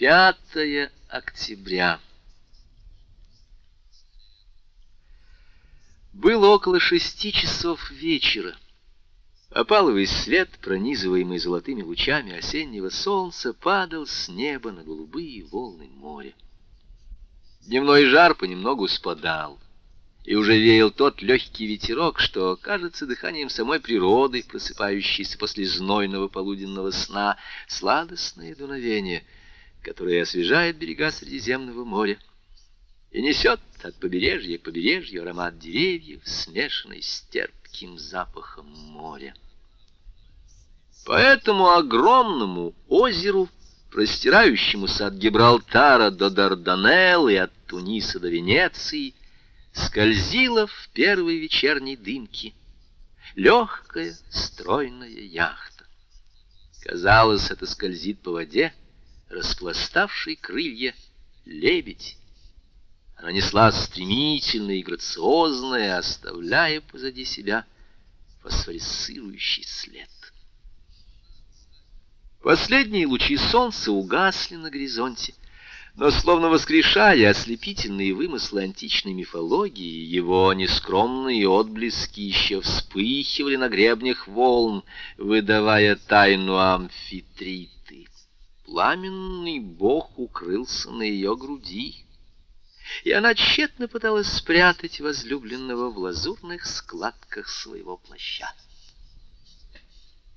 5 октября. Было около шести часов вечера. Опаловый свет, пронизываемый золотыми лучами осеннего солнца, падал с неба на голубые волны моря. Дневной жар понемногу спадал, и уже веял тот легкий ветерок, что кажется дыханием самой природы, просыпающейся после знойного полуденного сна, сладостное дуновение — которое освежает берега Средиземного моря и несет от побережья к побережью аромат деревьев, смешанный с терпким запахом моря. По этому огромному озеру, простирающемуся от Гибралтара до Дарданелл и от Туниса до Венеции, скользила в первой вечерней дымке легкая стройная яхта. Казалось, это скользит по воде, распластавший крылья лебедь. Она несла стремительно и грациозно, оставляя позади себя фосфорисцирующий след. Последние лучи солнца угасли на горизонте, но, словно воскрешая ослепительные вымыслы античной мифологии, его нескромные отблески еще вспыхивали на гребнях волн, выдавая тайну амфитрита пламенный бог укрылся на ее груди, и она тщетно пыталась спрятать возлюбленного в лазурных складках своего плаща.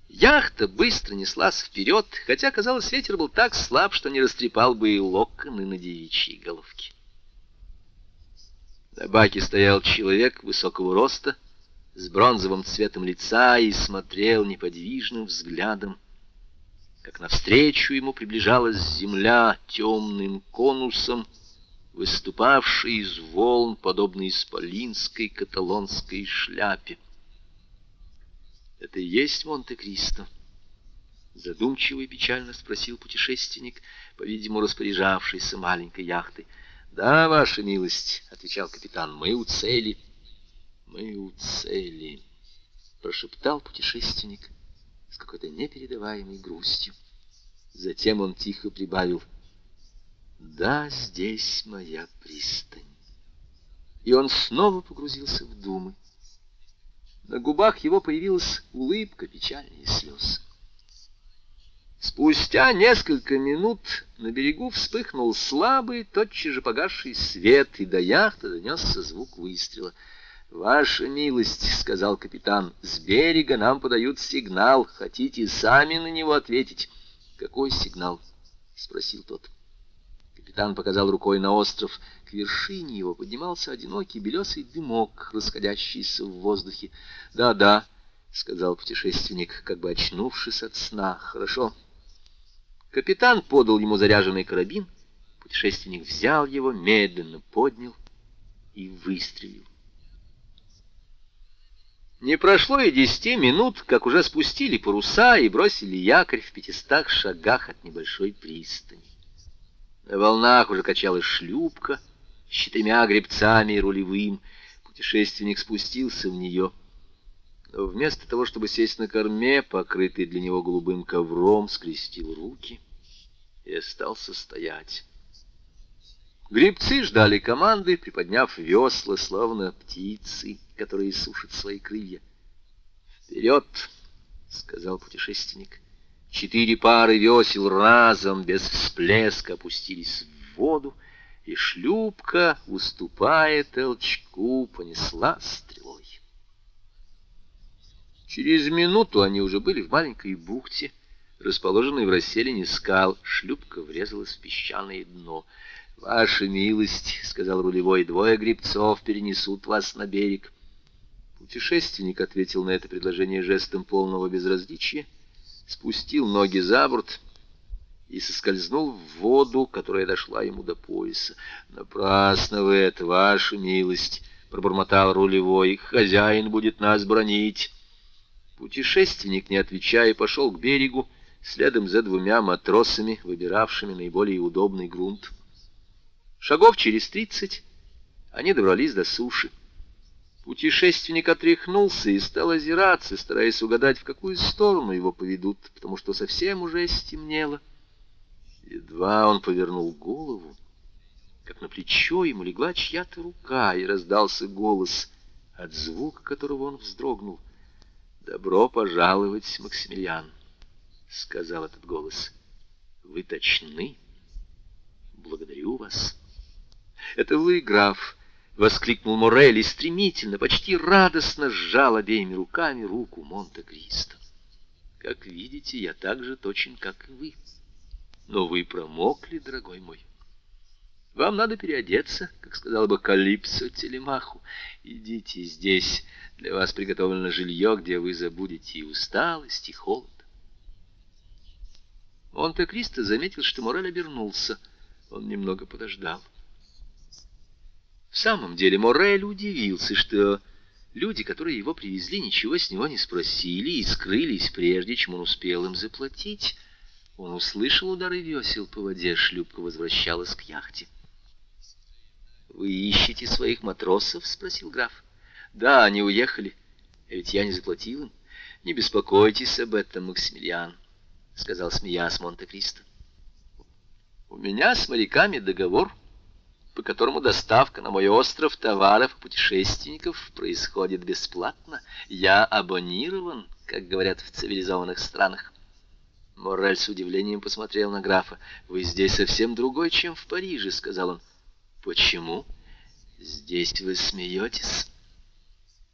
Яхта быстро неслась вперед, хотя, казалось, ветер был так слаб, что не растрепал бы и локоны на девичьей головке. На баке стоял человек высокого роста, с бронзовым цветом лица и смотрел неподвижным взглядом как навстречу ему приближалась земля темным конусом, выступавшей из волн, подобно исполинской каталонской шляпе. «Это и есть Монте-Кристо?» Задумчиво и печально спросил путешественник, по-видимому, распоряжавшийся маленькой яхтой. «Да, ваша милость», — отвечал капитан, — «мы у цели». «Мы у цели», — прошептал путешественник с какой-то непередаваемой грустью. Затем он тихо прибавил «Да, здесь моя пристань». И он снова погрузился в думы. На губах его появилась улыбка печальнее слез. Спустя несколько минут на берегу вспыхнул слабый, тотчас же погасший свет, и до яхты донесся звук выстрела — «Ваша милость», — сказал капитан, — «с берега нам подают сигнал. Хотите сами на него ответить?» «Какой сигнал?» — спросил тот. Капитан показал рукой на остров. К вершине его поднимался одинокий белесый дымок, расходящийся в воздухе. «Да-да», — сказал путешественник, как бы очнувшись от сна. «Хорошо». Капитан подал ему заряженный карабин. Путешественник взял его, медленно поднял и выстрелил. Не прошло и десяти минут, как уже спустили паруса и бросили якорь в пятистах шагах от небольшой пристани. На волнах уже качалась шлюпка с четырьмя гребцами и рулевым. Путешественник спустился в нее. Но вместо того, чтобы сесть на корме, покрытый для него голубым ковром, скрестил руки и остался стоять. Гребцы ждали команды, приподняв весла, словно птицы которые сушат свои крылья. «Вперед!» — сказал путешественник. Четыре пары весел разом, без всплеска, опустились в воду, и шлюпка, уступая толчку, понесла стрелой. Через минуту они уже были в маленькой бухте, расположенной в расселине скал. Шлюпка врезалась в песчаное дно. «Ваша милость», — сказал рулевой, — «двое грибцов перенесут вас на берег». Путешественник ответил на это предложение жестом полного безразличия, спустил ноги за борт и соскользнул в воду, которая дошла ему до пояса. «Напрасно вы это, ваша милость!» — пробормотал рулевой. «Хозяин будет нас бронить!» Путешественник, не отвечая, пошел к берегу, следом за двумя матросами, выбиравшими наиболее удобный грунт. Шагов через тридцать они добрались до суши. Путешественник отряхнулся и стал озираться, стараясь угадать, в какую сторону его поведут, потому что совсем уже стемнело. Едва он повернул голову, как на плечо ему легла чья-то рука, и раздался голос, от звука которого он вздрогнул. «Добро пожаловать, Максимилиан», — сказал этот голос. «Вы точны? Благодарю вас». «Это вы, граф», — воскликнул Морель и стремительно, почти радостно сжал обеими руками руку Монте-Кристо. «Как видите, я так же точен, как и вы. Но вы промокли, дорогой мой». Вам надо переодеться, как сказала бы Калипсо Телемаху. Идите здесь, для вас приготовлено жилье, где вы забудете и усталость, и холод. Монте-Кристо заметил, что Мораль обернулся. Он немного подождал. В самом деле Морель удивился, что люди, которые его привезли, ничего с него не спросили и скрылись, прежде чем он успел им заплатить. Он услышал удары весел по воде, шлюпка возвращалась к яхте. «Вы ищете своих матросов?» — спросил граф. «Да, они уехали. А ведь я не заплатил им. Не беспокойтесь об этом, Максимилиан», — сказал смеясь Монте-Кристо. «У меня с моряками договор, по которому доставка на мой остров товаров и путешественников происходит бесплатно. Я абонирован, как говорят в цивилизованных странах». Мораль с удивлением посмотрел на графа. «Вы здесь совсем другой, чем в Париже», — сказал он. Почему? Здесь вы смеетесь?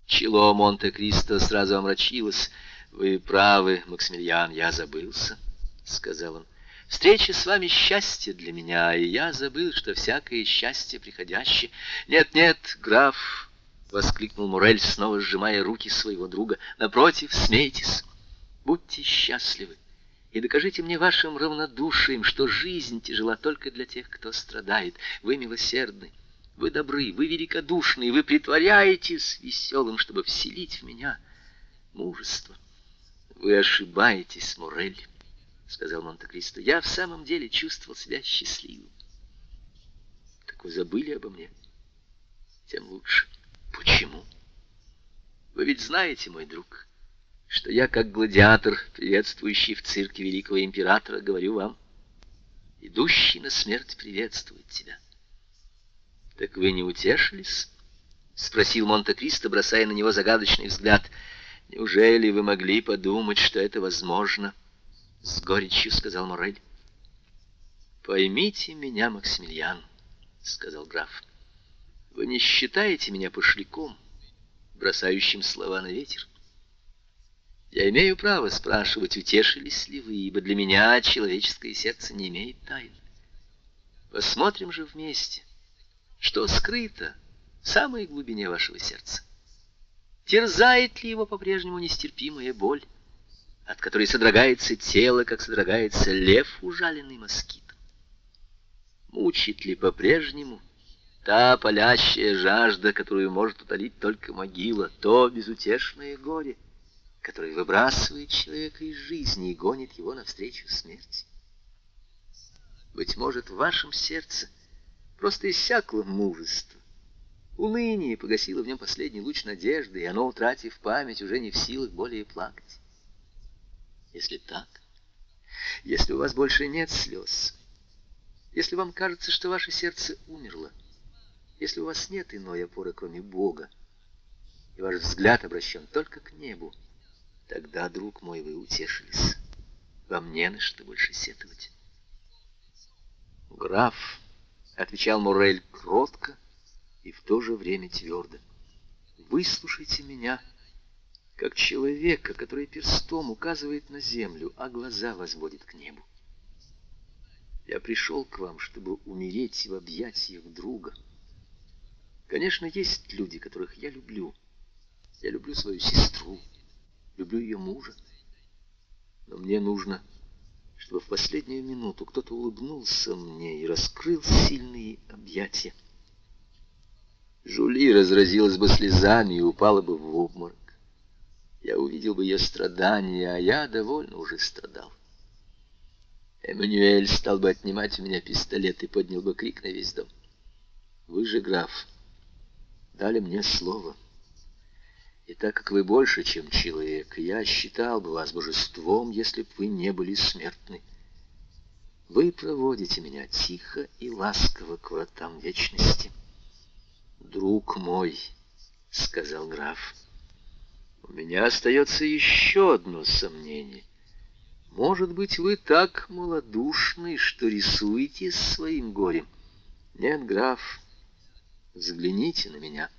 Чело Монте-Кристо сразу омрачилось. Вы правы, Максимилиан, я забылся, сказал он. Встреча с вами счастье для меня, и я забыл, что всякое счастье приходящее. Нет, нет, граф, воскликнул Мурель, снова сжимая руки своего друга. Напротив, смейтесь. Будьте счастливы и докажите мне вашим равнодушием, что жизнь тяжела только для тех, кто страдает. Вы милосердны, вы добры, вы великодушны, вы притворяетесь веселым, чтобы вселить в меня мужество. Вы ошибаетесь, Морель, — сказал Монте-Кристо. Я в самом деле чувствовал себя счастливым. Так вы забыли обо мне? Тем лучше. Почему? Вы ведь знаете, мой друг, — что я, как гладиатор, приветствующий в цирке великого императора, говорю вам, идущий на смерть приветствует тебя. — Так вы не утешились? — спросил Монте-Кристо, бросая на него загадочный взгляд. — Неужели вы могли подумать, что это возможно? — с горечью сказал Морель. — Поймите меня, Максимилиан, — сказал граф. — Вы не считаете меня пошляком, бросающим слова на ветер? Я имею право спрашивать, утешились ли вы, ибо для меня человеческое сердце не имеет тайн. Посмотрим же вместе, что скрыто в самой глубине вашего сердца. Терзает ли его по-прежнему нестерпимая боль, от которой содрогается тело, как содрогается лев, ужаленный москитом? Мучит ли по-прежнему та палящая жажда, которую может утолить только могила, то безутешное горе — который выбрасывает человека из жизни и гонит его навстречу смерти. Быть может, в вашем сердце просто иссякло мужество. Уныние погасило в нем последний луч надежды, и оно, утратив память, уже не в силах более плакать. Если так, если у вас больше нет слез, если вам кажется, что ваше сердце умерло, если у вас нет иной опоры, кроме Бога, и ваш взгляд обращен только к небу, Тогда, друг мой, вы утешились. Вам не на что больше сетовать. Граф, — отвечал Мурель кротко и в то же время твердо, — выслушайте меня, как человека, который перстом указывает на землю, а глаза возводит к небу. Я пришел к вам, чтобы умереть в объятиях друга. Конечно, есть люди, которых я люблю. Я люблю свою сестру, люблю ее мужа. Но мне нужно, чтобы в последнюю минуту кто-то улыбнулся мне и раскрыл сильные объятия. Жули разразилась бы слезами и упала бы в обморок. Я увидел бы ее страдания, а я довольно уже страдал. Эммануэль стал бы отнимать у меня пистолет и поднял бы крик на весь дом. Вы же, граф, дали мне слово — и так как вы больше, чем человек, я считал бы вас божеством, если бы вы не были смертны. вы проводите меня тихо и ласково к вратам вечности. «Друг мой», — сказал граф, — «у меня остается еще одно сомнение. Может быть, вы так малодушны, что рисуете своим горем? Нет, граф, взгляните на меня.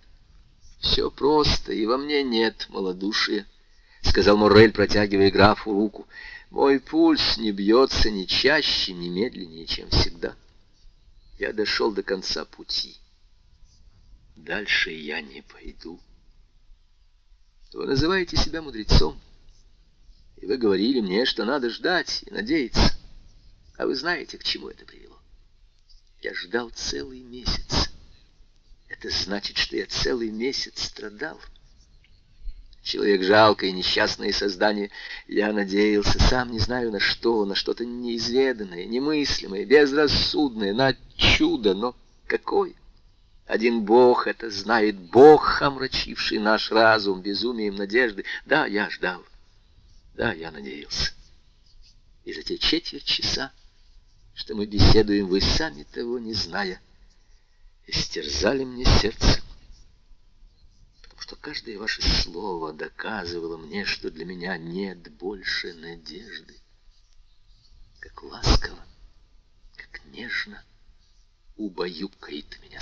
Все просто, и во мне нет малодушия, — сказал Моррель, протягивая графу руку. Мой пульс не бьется ни чаще, ни медленнее, чем всегда. Я дошел до конца пути. Дальше я не пойду. Вы называете себя мудрецом. И вы говорили мне, что надо ждать и надеяться. А вы знаете, к чему это привело? Я ждал целый месяц. Это значит, что я целый месяц страдал. Человек жалкое, несчастное создание. Я надеялся, сам не знаю на что, на что-то неизведанное, немыслимое, безрассудное, на чудо, но какое? Один Бог это знает, Бог, омрачивший наш разум безумием надежды. Да, я ждал. Да, я надеялся. И за те четверть часа, что мы беседуем, вы сами того не зная, истерзали мне сердце. Потому что каждое ваше слово доказывало мне, что для меня нет больше надежды. Как ласково, как нежно убаюкает меня.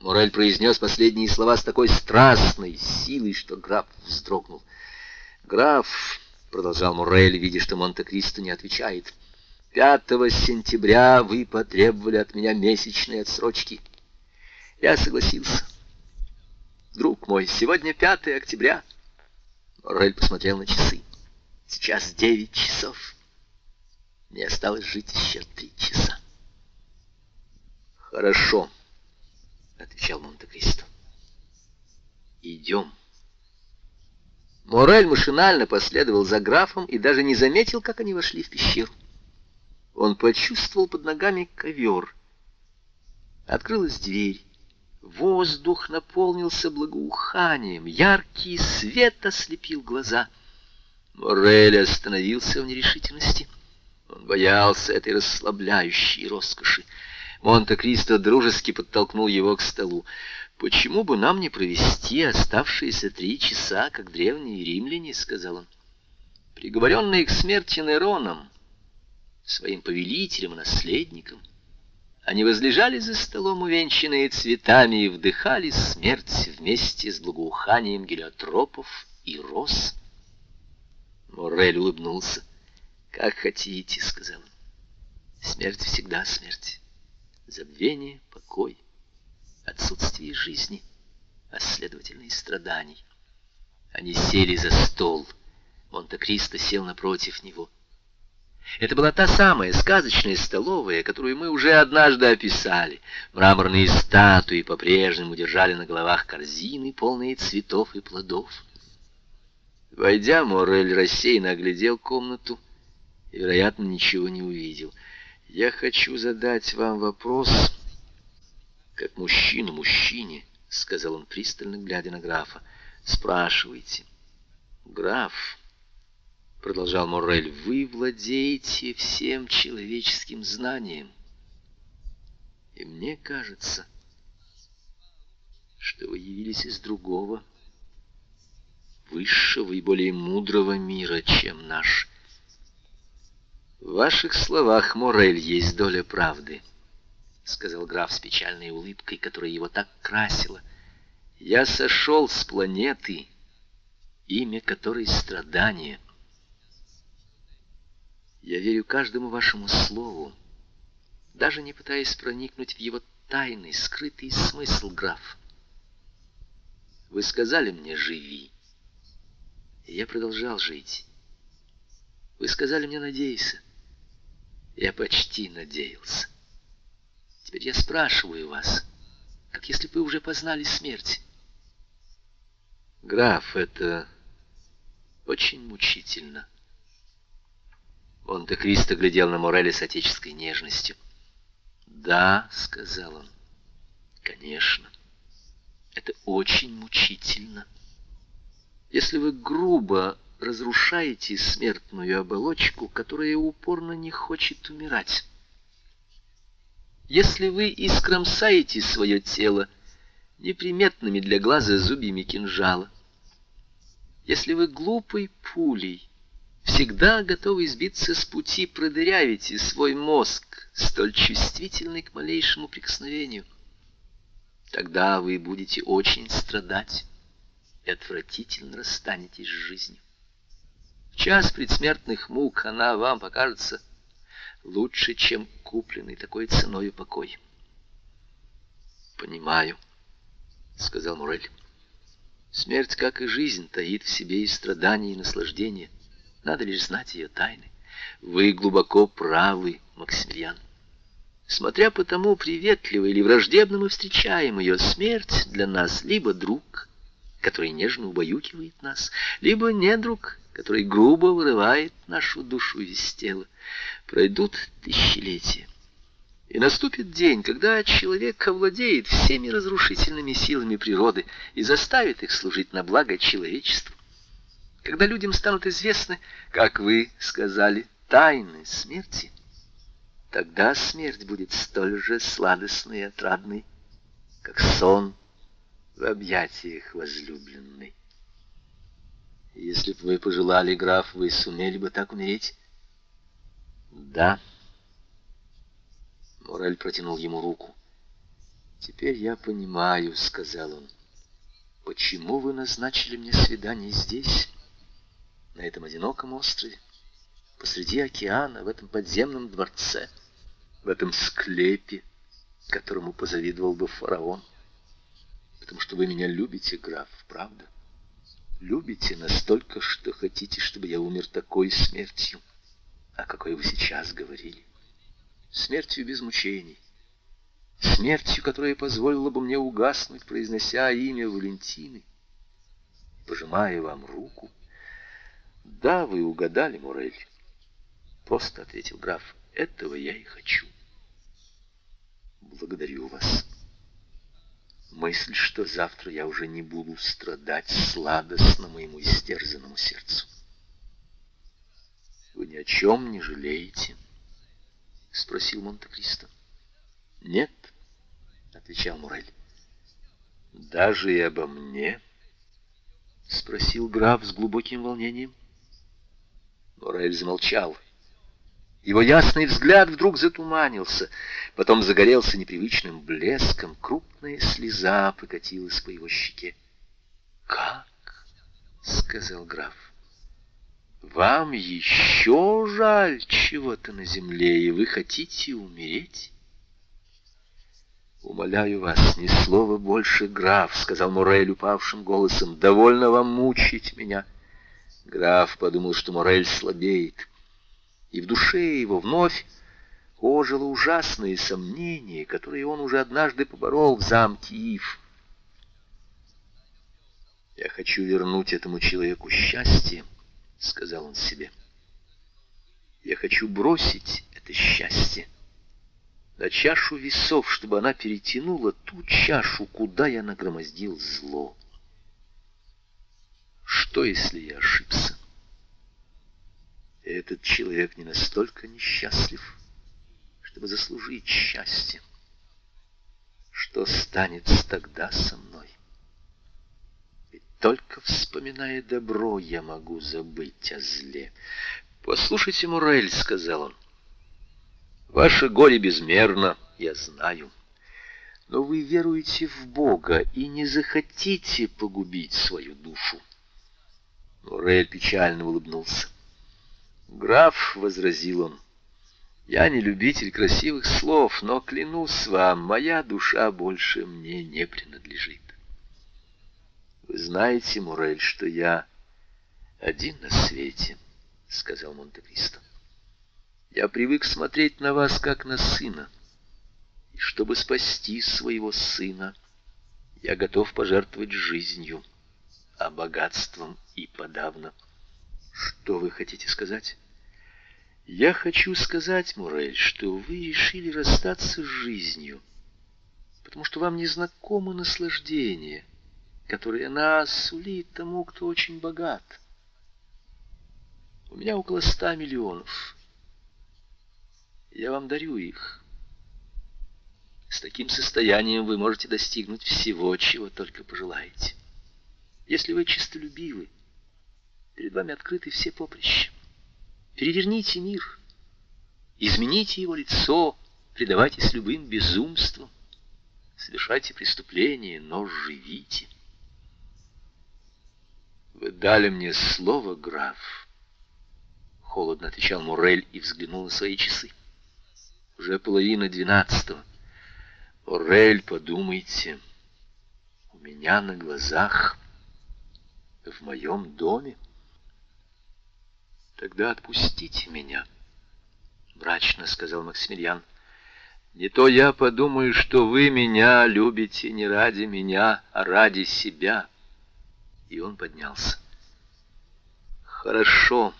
Морель произнес последние слова с такой страстной силой, что граф вздрогнул. «Граф», — продолжал Морель, видя, что Монте-Кристо не отвечает, — «пятого сентября вы потребовали от меня месячные отсрочки. Я согласился. Друг мой, сегодня 5 октября». Морель посмотрел на часы. «Сейчас девять часов. Мне осталось жить еще три часа». «Хорошо», — отвечал Монте-Кристо. «Идем». Морель машинально последовал за графом и даже не заметил, как они вошли в пещеру. Он почувствовал под ногами ковер. Открылась дверь. Воздух наполнился благоуханием, яркий свет ослепил глаза. Морель остановился в нерешительности. Он боялся этой расслабляющей роскоши. Монте-Кристо дружески подтолкнул его к столу. «Почему бы нам не провести оставшиеся три часа, как древние римляне?» — сказал он. «Приговоренные к смерти Нероном, своим повелителем и наследником, они возлежали за столом, увенчанные цветами, и вдыхали смерть вместе с благоуханием гелиотропов и роз». Моррель улыбнулся. «Как хотите», — сказал он. «Смерть всегда смерть. Забвение, покой» отсутствие жизни, а следовательно и страданий. Они сели за стол. Монте-Кристо сел напротив него. Это была та самая сказочная столовая, которую мы уже однажды описали. Мраморные статуи по-прежнему держали на головах корзины, полные цветов и плодов. Войдя, Морель рассеянно оглядел комнату и, вероятно, ничего не увидел. «Я хочу задать вам вопрос», как мужчина мужчине, — сказал он, пристально глядя на графа. — Спрашивайте. — Граф, — продолжал Моррель, — вы владеете всем человеческим знанием. И мне кажется, что вы явились из другого, высшего и более мудрого мира, чем наш. В ваших словах, Моррель, есть доля правды. —— сказал граф с печальной улыбкой, которая его так красила. «Я сошел с планеты, имя которой страдание. Я верю каждому вашему слову, даже не пытаясь проникнуть в его тайный, скрытый смысл, граф. Вы сказали мне «живи», и я продолжал жить. Вы сказали мне «надейся», я почти надеялся. Теперь я спрашиваю вас, как если бы вы уже познали смерть. Граф, это очень мучительно. Монте-Кристо глядел на Морели с отеческой нежностью. «Да», — сказал он, — «конечно, это очень мучительно. Если вы грубо разрушаете смертную оболочку, которая упорно не хочет умирать. Если вы искромсаете свое тело неприметными для глаза зубьями кинжала, если вы глупой пулей всегда готовы сбиться с пути, продырявите свой мозг, столь чувствительный к малейшему прикосновению, тогда вы будете очень страдать и отвратительно расстанетесь с жизнью. В час предсмертных мук она вам покажется лучше, чем купленный такой ценой покой. «Понимаю», — сказал Мурель. «Смерть, как и жизнь, таит в себе и страдания, и наслаждения. Надо лишь знать ее тайны. Вы глубоко правы, Максимилиан. Смотря по тому, приветливо или враждебно мы встречаем ее, смерть для нас либо друг, который нежно убаюкивает нас, либо недруг, который грубо вырывает нашу душу из тела. Пройдут тысячелетия, и наступит день, когда человек овладеет всеми разрушительными силами природы и заставит их служить на благо человечеству. Когда людям станут известны, как вы сказали, тайны смерти, тогда смерть будет столь же сладостной и отрадной, как сон в объятиях возлюбленной. Если бы вы пожелали, граф, вы сумели бы так умереть? Да. Морель протянул ему руку. Теперь я понимаю, сказал он. Почему вы назначили мне свидание здесь, на этом одиноком острове, посреди океана, в этом подземном дворце, в этом склепе, которому позавидовал бы фараон? потому что вы меня любите, граф, правда? Любите настолько, что хотите, чтобы я умер такой смертью, о какой вы сейчас говорили. Смертью без мучений. Смертью, которая позволила бы мне угаснуть, произнося имя Валентины, пожимая вам руку. Да, вы угадали, Мурель. Просто ответил граф. Этого я и хочу. Благодарю вас. Мысль, что завтра я уже не буду страдать, сладостно моему истерзанному сердцу. «Вы ни о чем не жалеете?» — спросил Монте-Кристо. «Нет», — отвечал Мурель. «Даже и обо мне?» — спросил граф с глубоким волнением. Мурель замолчал. Его ясный взгляд вдруг затуманился, потом загорелся непривычным блеском, крупная слеза покатилась по его щеке. «Как?» — сказал граф. «Вам еще жаль чего-то на земле, и вы хотите умереть?» «Умоляю вас, ни слова больше, граф», — сказал Морель упавшим голосом. «Довольно вам мучить меня». Граф подумал, что Морель слабеет и в душе его вновь ожило ужасные сомнения, которые он уже однажды поборол в замке Ив. «Я хочу вернуть этому человеку счастье», — сказал он себе. «Я хочу бросить это счастье на чашу весов, чтобы она перетянула ту чашу, куда я нагромоздил зло. Что, если я ошибся?» Этот человек не настолько несчастлив, чтобы заслужить счастье. Что станет тогда со мной? Ведь только вспоминая добро, я могу забыть о зле. «Послушайте, Мурель», — сказал он, — «ваше горе безмерно, я знаю». Но вы веруете в Бога и не захотите погубить свою душу. Мурель печально улыбнулся. «Граф», — возразил он, — «я не любитель красивых слов, но, клянусь вам, моя душа больше мне не принадлежит. Вы знаете, Мурель, что я один на свете», — сказал Монте-Кристо. «Я привык смотреть на вас, как на сына, и чтобы спасти своего сына, я готов пожертвовать жизнью, а богатством и подавно». Что вы хотите сказать? Я хочу сказать, Мурель, что вы решили расстаться с жизнью, потому что вам не знакомо наслаждение, которое она сулит тому, кто очень богат. У меня около ста миллионов. Я вам дарю их. С таким состоянием вы можете достигнуть всего, чего только пожелаете. Если вы честолюбивы, перед вами открыты все поприща. Переверните мир, измените его лицо, предавайтесь любым безумствам, совершайте преступления, но живите. Вы дали мне слово, граф. Холодно отвечал Мурель и взглянул на свои часы. Уже половина двенадцатого. Мурель, подумайте, у меня на глазах, в моем доме. Тогда отпустите меня, мрачно сказал Максимилиан. Не то я подумаю, что вы меня любите не ради меня, а ради себя. И он поднялся. Хорошо,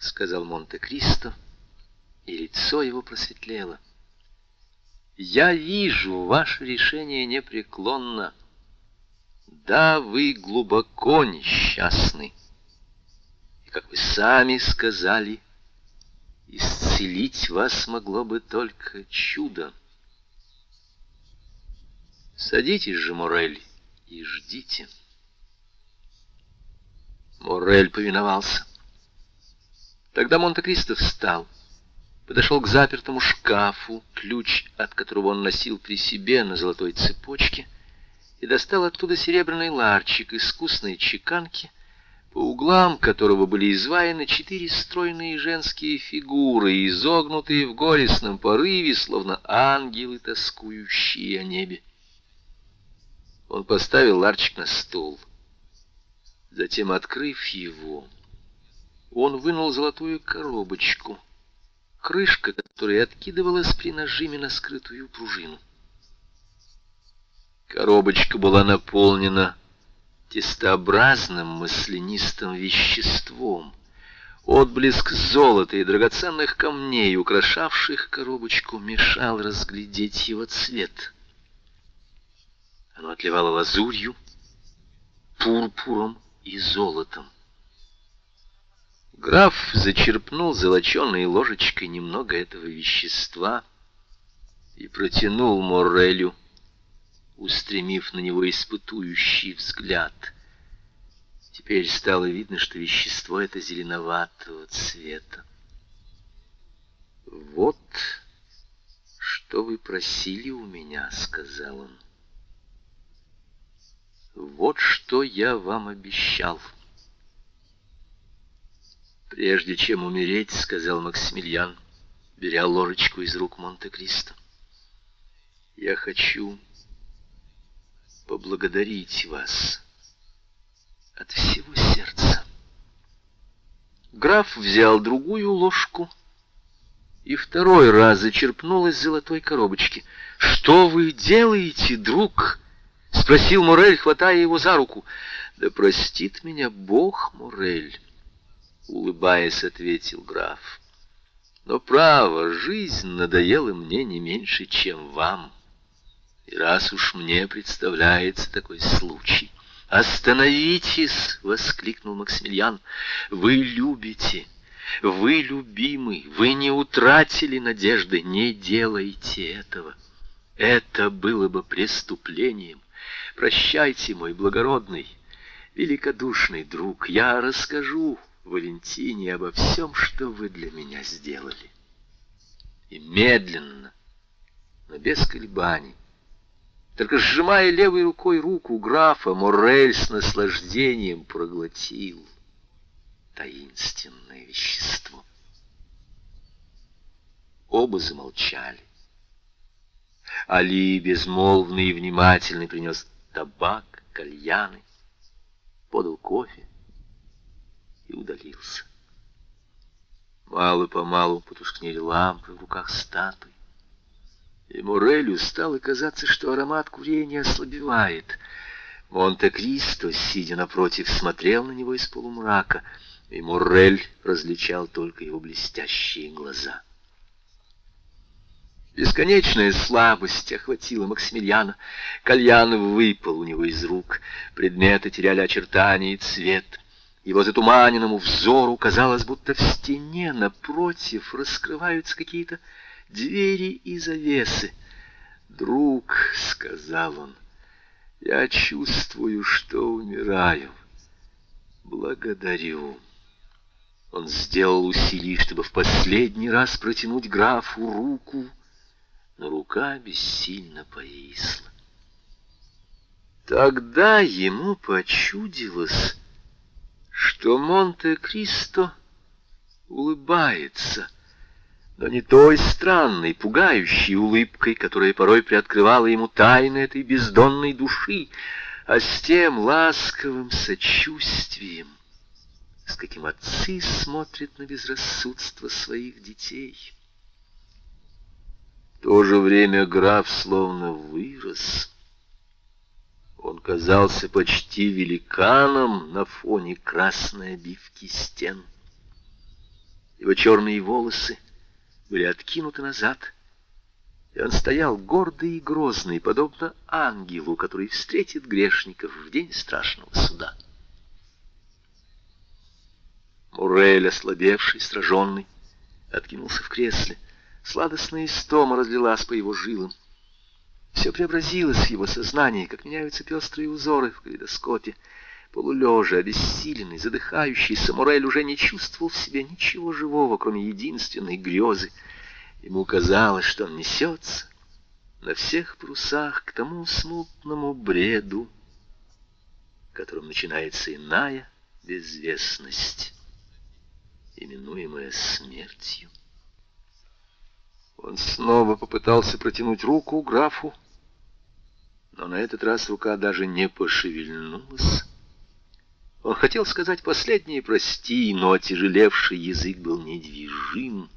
сказал Монте-Кристо, и лицо его просветлело. Я вижу, ваше решение непреклонно. Да, вы глубоко несчастны. Как вы сами сказали, исцелить вас могло бы только чудо. Садитесь же, Морель, и ждите. Морель повиновался. Тогда Монте-Кристо встал, подошел к запертому шкафу, ключ от которого он носил при себе на золотой цепочке, и достал оттуда серебряный ларчик искусной чеканки, по углам которого были изваяны четыре стройные женские фигуры, изогнутые в горестном порыве, словно ангелы, тоскующие о небе. Он поставил ларчик на стол. Затем, открыв его, он вынул золотую коробочку, крышка которой откидывалась при нажиме на скрытую пружину. Коробочка была наполнена тестообразным маслянистым веществом. Отблеск золота и драгоценных камней, украшавших коробочку, мешал разглядеть его цвет. Оно отливало лазурью, пурпуром и золотом. Граф зачерпнул золоченой ложечкой немного этого вещества и протянул Моррелю, устремив на него испытующий взгляд. Теперь стало видно, что вещество это зеленоватого цвета. «Вот что вы просили у меня», — сказал он. «Вот что я вам обещал». «Прежде чем умереть», — сказал Максимилиан, беря ложечку из рук Монте-Кристо, — «я хочу поблагодарить вас от всего сердца». Граф взял другую ложку и второй раз зачерпнул из золотой коробочки. «Что вы делаете, друг?» — спросил Морель, хватая его за руку. «Да простит меня Бог, Морель» улыбаясь, ответил граф. Но право, жизнь надоела мне не меньше, чем вам. И раз уж мне представляется такой случай... «Остановитесь!» — воскликнул Максимилиан. «Вы любите, вы любимый, вы не утратили надежды, не делайте этого. Это было бы преступлением. Прощайте, мой благородный, великодушный друг, я расскажу Валентине обо всем, что вы для меня сделали. И медленно, но без колебаний, только сжимая левой рукой руку графа, Моррель с наслаждением проглотил таинственное вещество. Оба замолчали. Али, безмолвный и внимательный, принес табак, кальяны, подал кофе и удалился. Мало-помалу потускнели лампы в руках статуи. И Морелю стало казаться, что аромат курения ослабевает. Монте-Кристо, сидя напротив, смотрел на него из полумрака, и Моррель различал только его блестящие глаза. Бесконечная слабость охватила Максимилиана. Кальян выпал у него из рук, предметы теряли очертания и цвет — Его затуманенному взору казалось, будто в стене напротив раскрываются какие-то двери и завесы. «Друг», — сказал он, — «я чувствую, что умираю. Благодарю». Он сделал усилие, чтобы в последний раз протянуть графу руку, но рука бессильно повисла. Тогда ему почудилось, что Монте-Кристо улыбается, но не той странной, пугающей улыбкой, которая порой приоткрывала ему тайны этой бездонной души, а с тем ласковым сочувствием, с каким отцы смотрят на безрассудство своих детей. В то же время граф словно вырос. Он казался почти великаном на фоне красной обивки стен. Его черные волосы были откинуты назад, и он стоял гордый и грозный, подобно ангелу, который встретит грешников в день страшного суда. Мурель, ослабевший, сраженный, откинулся в кресле. Сладостная истома разлилась по его жилам. Все преобразилось в его сознании, как меняются пестрые узоры в калейдоскопе. Полулежа, обессиленный, задыхающийся, Мурель уже не чувствовал в себе ничего живого, кроме единственной грезы. Ему казалось, что он несется на всех парусах к тому смутному бреду, которым начинается иная безвестность именуемая смертью. Он снова попытался протянуть руку графу, но на этот раз рука даже не пошевельнулась. Он хотел сказать последнее «прости», но отяжелевший язык был недвижим,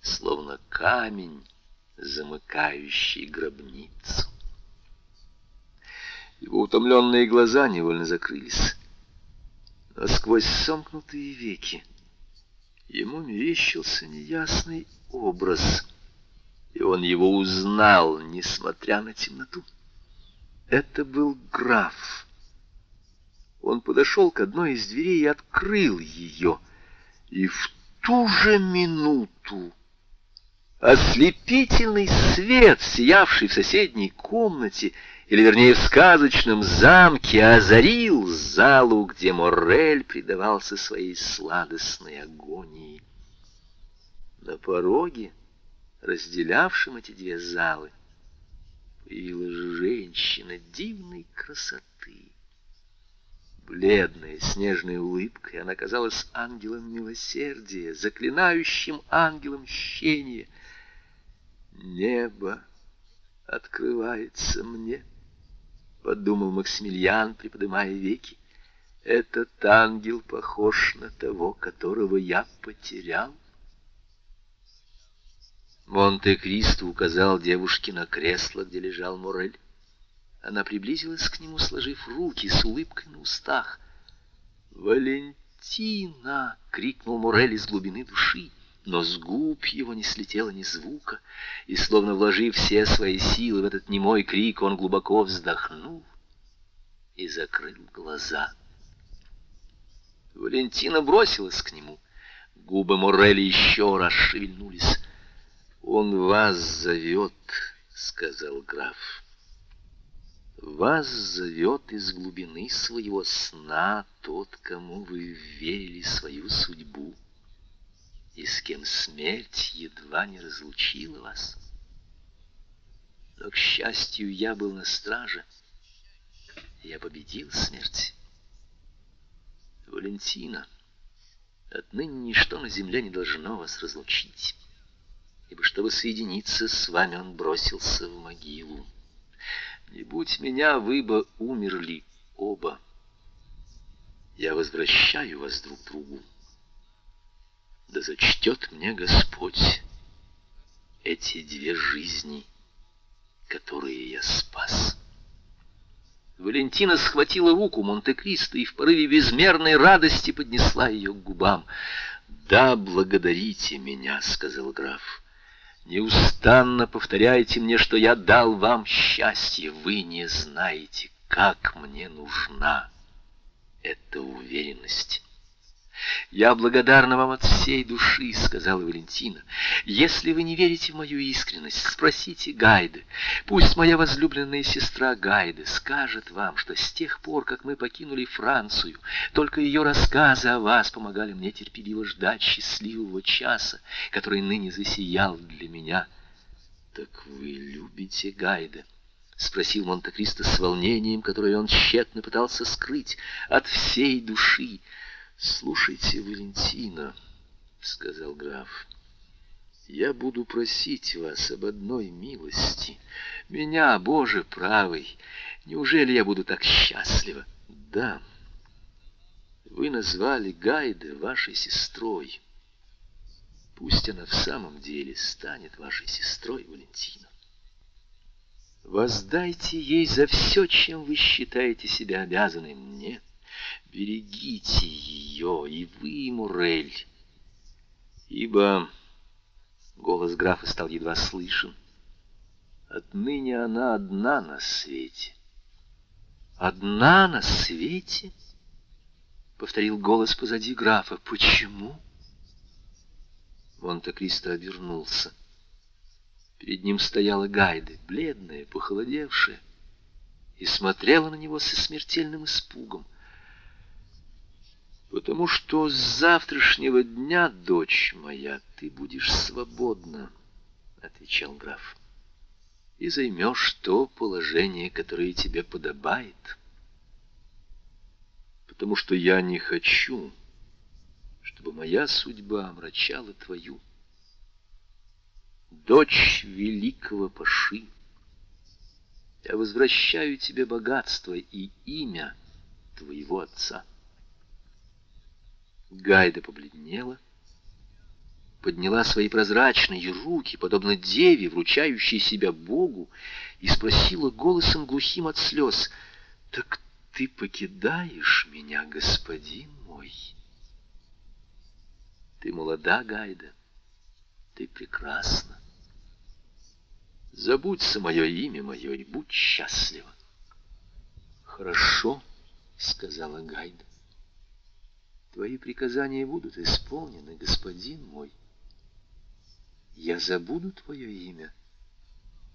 словно камень, замыкающий гробницу. Его утомленные глаза невольно закрылись, а сквозь сомкнутые веки Ему мерещился неясный образ, и он его узнал, несмотря на темноту. Это был граф. Он подошел к одной из дверей и открыл ее, и в ту же минуту ослепительный свет, сиявший в соседней комнате, или, вернее, в сказочном замке, озарил залу, где Моррель предавался своей сладостной агонии. На пороге, разделявшем эти две залы, появилась женщина дивной красоты. Бледная, снежной улыбкой, она казалась ангелом милосердия, заклинающим ангелом мщения. Небо открывается мне —— подумал Максимилиан, приподнимая веки. «Этот ангел похож на того, которого я потерял». Монте-Кристо указал девушке на кресло, где лежал Морель. Она приблизилась к нему, сложив руки с улыбкой на устах. «Валентина!» — крикнул Морель из глубины души но с губ его не слетело ни звука, и, словно вложив все свои силы в этот немой крик, он глубоко вздохнул и закрыл глаза. Валентина бросилась к нему. Губы Морели еще раз шевельнулись. «Он вас зовет», — сказал граф. «Вас зовет из глубины своего сна тот, кому вы верили свою судьбу» и с кем смерть едва не разлучила вас. Но, к счастью, я был на страже. Я победил смерть. Валентина, отныне ничто на земле не должно вас разлучить, ибо чтобы соединиться с вами, он бросился в могилу. Не будь меня, вы бы умерли оба. Я возвращаю вас друг другу да зачтет мне Господь эти две жизни, которые я спас. Валентина схватила руку Монте-Кристо и в порыве безмерной радости поднесла ее к губам. «Да, благодарите меня», — сказал граф. «Неустанно повторяйте мне, что я дал вам счастье. Вы не знаете, как мне нужна это уверенность. «Я благодарна вам от всей души», — сказала Валентина. «Если вы не верите в мою искренность, спросите Гайды. Пусть моя возлюбленная сестра Гайды скажет вам, что с тех пор, как мы покинули Францию, только ее рассказы о вас помогали мне терпеливо ждать счастливого часа, который ныне засиял для меня». «Так вы любите Гайда?» — спросил Монте-Кристо с волнением, которое он тщетно пытался скрыть от всей души. «Слушайте, Валентина», — сказал граф, — «я буду просить вас об одной милости. Меня, Боже правый, неужели я буду так счастлива?» «Да, вы назвали Гайда вашей сестрой. Пусть она в самом деле станет вашей сестрой, Валентина. Воздайте ей за все, чем вы считаете себя обязанным мне. Берегите ее, и вы, Мурель. Ибо голос графа стал едва слышен. Отныне она одна на свете. Одна на свете? Повторил голос позади графа. Почему? Монте-Кристо обернулся. Перед ним стояла Гайда, бледная, похолодевшая, и смотрела на него со смертельным испугом. «Потому что с завтрашнего дня, дочь моя, ты будешь свободна», — отвечал граф, — «и займешь то положение, которое тебе подобает. Потому что я не хочу, чтобы моя судьба омрачала твою» дочь великого Паши. Я возвращаю тебе богатство и имя твоего отца. Гайда побледнела, подняла свои прозрачные руки, подобно деве, вручающей себя Богу, и спросила голосом глухим от слез, «Так ты покидаешь меня, господин мой?» Ты молода, Гайда, ты прекрасна. Забудь мое имя мое и будь счастлива. Хорошо, сказала Гайда. Твои приказания будут исполнены, господин мой. Я забуду твое имя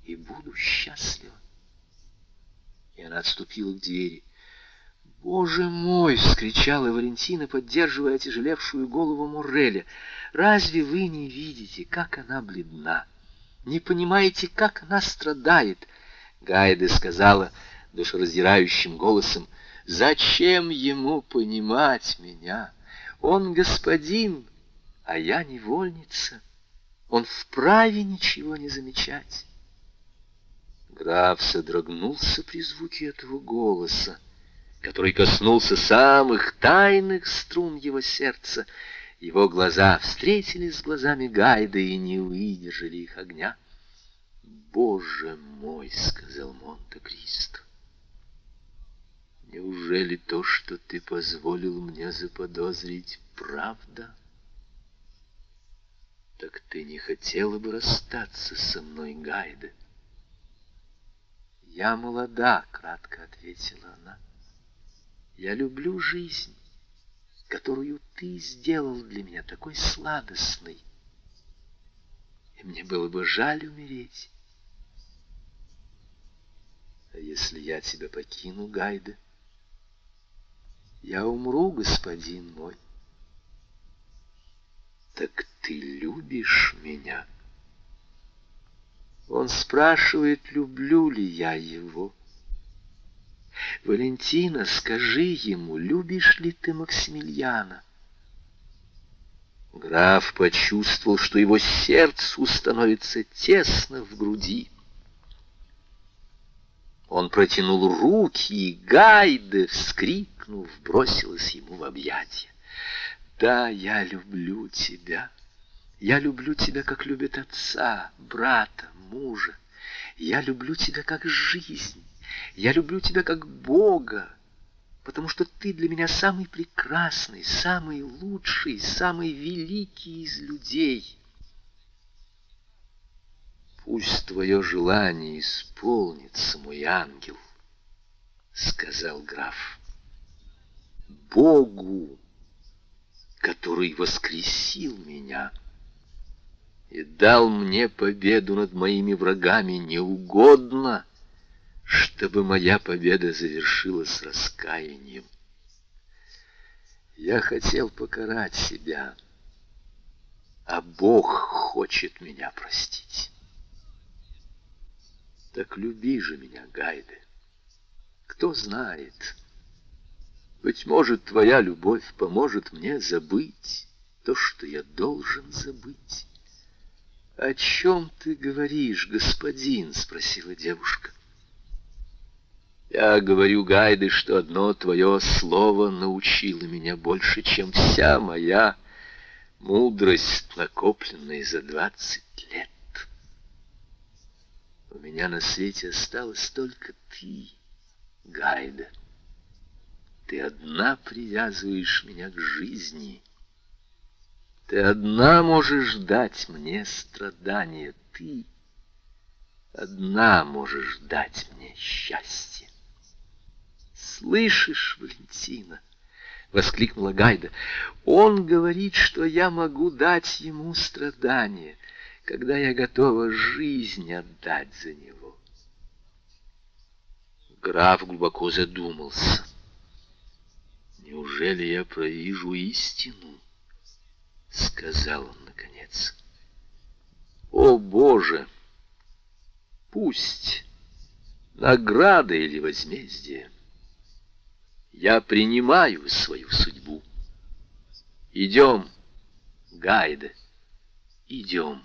и буду счастлива. И она отступила к двери. «Боже мой!» — вскричала Валентина, поддерживая отяжелевшую голову Мурреля. «Разве вы не видите, как она бледна?» не понимаете, как она страдает. Гайда сказала душераздирающим голосом, «Зачем ему понимать меня? Он господин, а я невольница. Он вправе ничего не замечать». Граф содрогнулся при звуке этого голоса, который коснулся самых тайных струн его сердца, его глаза встретились с глазами Гайда и не выдержали их огня. «Боже мой!» — сказал Монте-Кристо. «Неужели то, что ты позволил мне заподозрить, правда?» «Так ты не хотела бы расстаться со мной, Гайда?» «Я молода», — кратко ответила она. «Я люблю жизнь которую ты сделал для меня такой сладостной. И мне было бы жаль умереть. А если я тебя покину, Гайда, я умру, господин мой. Так ты любишь меня? Он спрашивает, люблю ли я его. Валентина, скажи ему, любишь ли ты Максимилиана? Граф почувствовал, что его сердцу становится тесно в груди. Он протянул руки, и Гайде, вскрикнув, бросилась ему в объятия. «Да, я люблю тебя. Я люблю тебя, как любят отца, брата, мужа. Я люблю тебя, как жизнь. Я люблю тебя как Бога, потому что ты для меня самый прекрасный, самый лучший, самый великий из людей. Пусть твое желание исполнится, мой ангел, — сказал граф. Богу, который воскресил меня и дал мне победу над моими врагами, не угодно, чтобы моя победа завершилась раскаянием. Я хотел покарать себя, а Бог хочет меня простить. Так люби же меня, Гайде. Кто знает, быть может, твоя любовь поможет мне забыть то, что я должен забыть. «О чем ты говоришь, господин?» — спросила девушка. «Я говорю, Гайды, что одно твое слово научило меня больше, чем вся моя мудрость, накопленная за двадцать лет. У меня на свете осталось только ты, Гайда. Ты одна привязываешь меня к жизни». Ты одна можешь дать мне страдания, ты одна можешь дать мне счастье. «Слышишь, Валентина?» — воскликнула Гайда. «Он говорит, что я могу дать ему страдания, когда я готова жизнь отдать за него». Граф глубоко задумался. «Неужели я провижу истину?» — сказал он наконец. «О, Боже! Пусть награда или возмездие, я принимаю свою судьбу. Идем, Гайде, идем».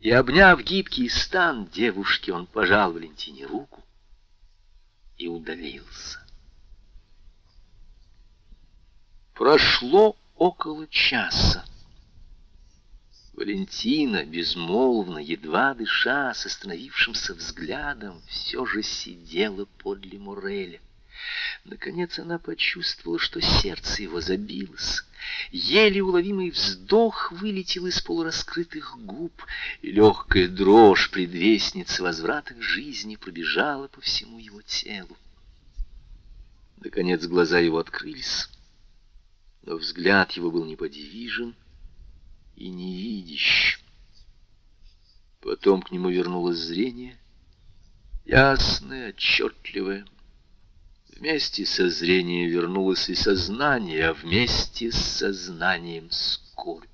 И, обняв гибкий стан девушки, он пожал Валентине руку и удалился. Прошло около часа. Валентина, безмолвно, едва дыша, с остановившимся взглядом, все же сидела подле Муреля. Наконец она почувствовала, что сердце его забилось. Еле уловимый вздох вылетел из полураскрытых губ, и легкая дрожь предвестницы возврата к жизни пробежала по всему его телу. Наконец глаза его открылись но взгляд его был неподвижен и невидящ. Потом к нему вернулось зрение, ясное, отчетливое. Вместе со зрением вернулось и сознание, а вместе с сознанием скорбь.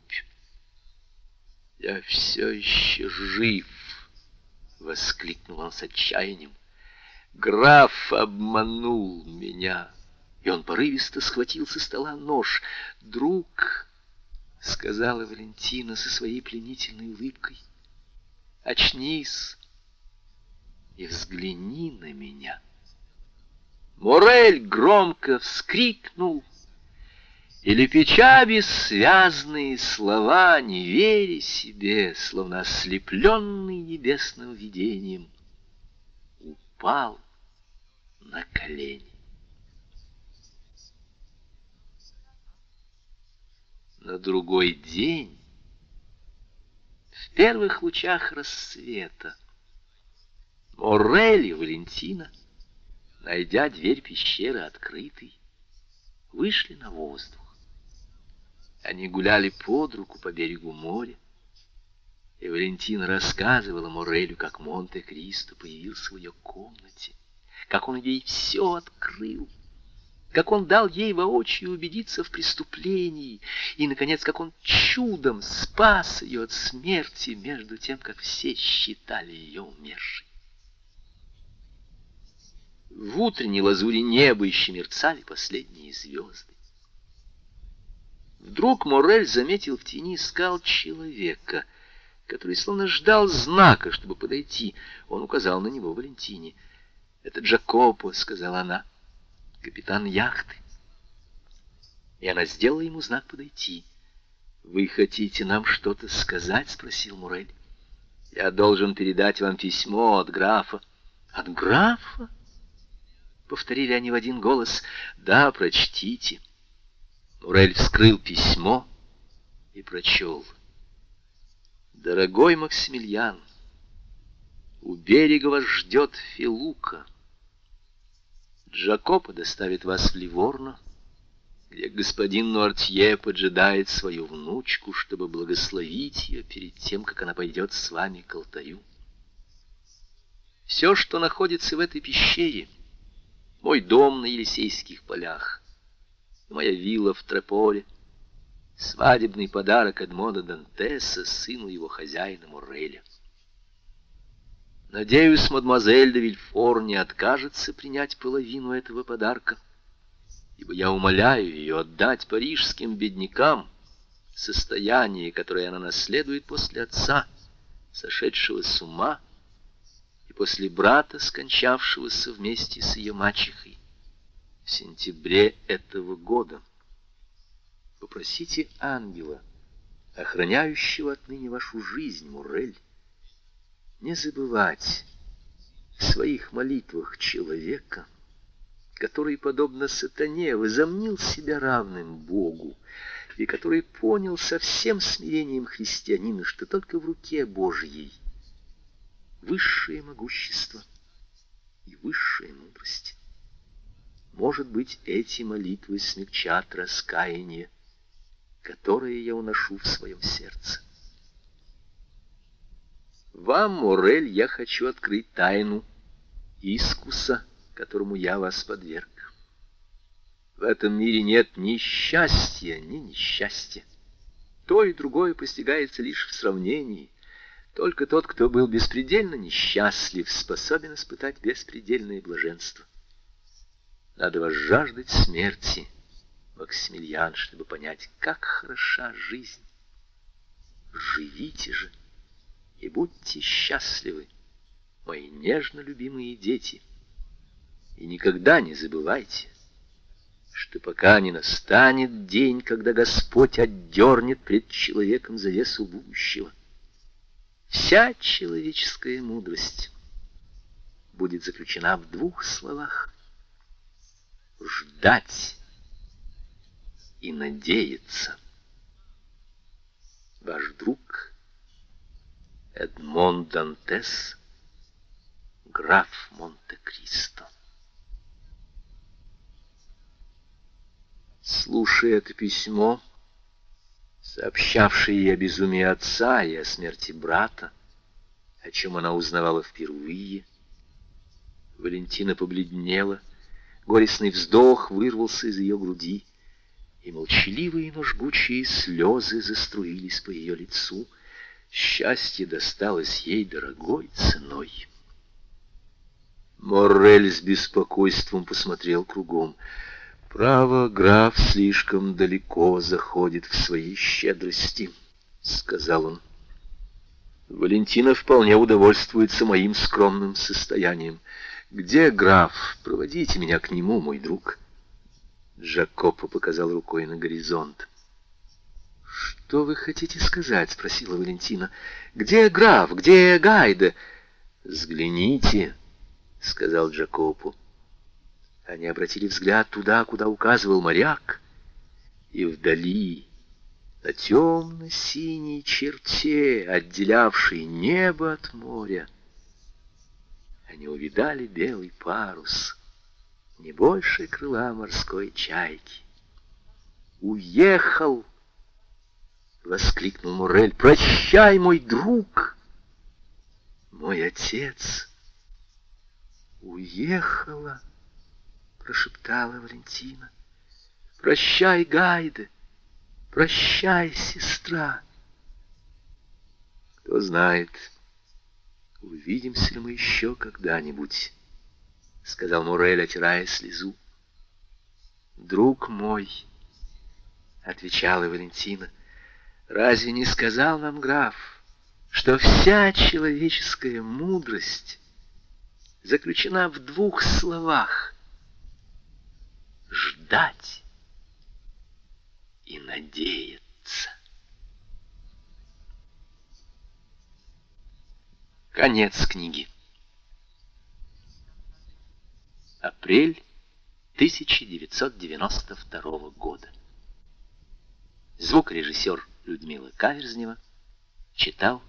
«Я все еще жив!» — воскликнул он с отчаянием. «Граф обманул меня!» и он порывисто схватил со стола нож. «Друг», — сказала Валентина со своей пленительной улыбкой, — «очнись и взгляни на меня». Морель громко вскрикнул, и, лепеча бессвязные слова, не веря себе, словно ослепленный небесным видением, упал на колени. на другой день, в первых лучах рассвета, Морель и Валентина, найдя дверь пещеры открытой, вышли на воздух. Они гуляли под руку по берегу моря, и Валентина рассказывала Морелю, как Монте-Кристо появился в ее комнате, как он ей все открыл, как он дал ей воочию убедиться в преступлении, и, наконец, как он чудом спас ее от смерти, между тем, как все считали ее умершей. В утренней лазуре неба еще мерцали последние звезды. Вдруг Морель заметил в тени скал человека, который словно ждал знака, чтобы подойти. Он указал на него Валентине. «Это Джакопо», — сказала она капитан яхты. И она сделала ему знак подойти. «Вы хотите нам что-то сказать?» — спросил Мурель. «Я должен передать вам письмо от графа». «От графа?» — повторили они в один голос. «Да, прочтите». Мурель вскрыл письмо и прочел. «Дорогой Максимилиан, у берега вас ждет Филука». Джакопо доставит вас в Ливорно, где господин Нуартье поджидает свою внучку, чтобы благословить ее перед тем, как она пойдет с вами к алтарю. Все, что находится в этой пещере, мой дом на Елисейских полях, моя вилла в Трополе, свадебный подарок Эдмона Дантеса, сыну его хозяина Морреля. Надеюсь, мадемуазель де Вильфор не откажется принять половину этого подарка, ибо я умоляю ее отдать парижским беднякам состояние, которое она наследует после отца, сошедшего с ума, и после брата, скончавшегося вместе с ее мачехой в сентябре этого года. Попросите ангела, охраняющего отныне вашу жизнь, Мурель, не забывать в своих молитвах человека, который, подобно сатане, возомнил себя равным Богу, и который понял со всем смирением христианина, что только в руке Божьей высшее могущество и высшая мудрость. Может быть, эти молитвы смягчат раскаяние, которое я уношу в своем сердце. Вам, Морель, я хочу открыть тайну искуса, которому я вас подверг. В этом мире нет ни счастья, ни несчастья. То и другое постигается лишь в сравнении. Только тот, кто был беспредельно несчастлив, способен испытать беспредельное блаженство. Надо вас жаждать смерти, Максимилиан, чтобы понять, как хороша жизнь. Живите же и будьте счастливы, мои нежно любимые дети. И никогда не забывайте, что пока не настанет день, когда Господь отдернет пред человеком завесу будущего, вся человеческая мудрость будет заключена в двух словах — ждать и надеяться. Ваш друг — Эдмон Дантес, граф Монте-Кристо. Слушая это письмо, сообщавшее ей о безумии отца и о смерти брата, о чем она узнавала впервые, Валентина побледнела, горестный вздох вырвался из ее груди, и молчаливые, но жгучие слезы заструились по ее лицу — Счастье досталось ей дорогой ценой. Моррель с беспокойством посмотрел кругом. «Право, граф слишком далеко заходит в своей щедрости», — сказал он. «Валентина вполне удовольствуется моим скромным состоянием. Где граф? Проводите меня к нему, мой друг». Джакопо показал рукой на горизонт. «Что вы хотите сказать?» — спросила Валентина. «Где граф? Где Гайде?» «Взгляните», — сказал Джакопу. Они обратили взгляд туда, куда указывал моряк, и вдали, на темно-синей черте, отделявшей небо от моря, они увидали белый парус, не больше крыла морской чайки. «Уехал!» — воскликнул Мурель. «Прощай, мой друг! Мой отец уехала!» — прошептала Валентина. «Прощай, Гайде! Прощай, сестра!» «Кто знает, увидимся ли мы еще когда-нибудь?» — сказал Мурель, отирая слезу. «Друг мой!» — отвечала Валентина — Разве не сказал нам граф, что вся человеческая мудрость заключена в двух словах — ждать и надеяться. Конец книги. Апрель 1992 года. Звукорежиссер Людмила Каверзнева читал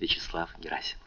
Вячеслав Герасин.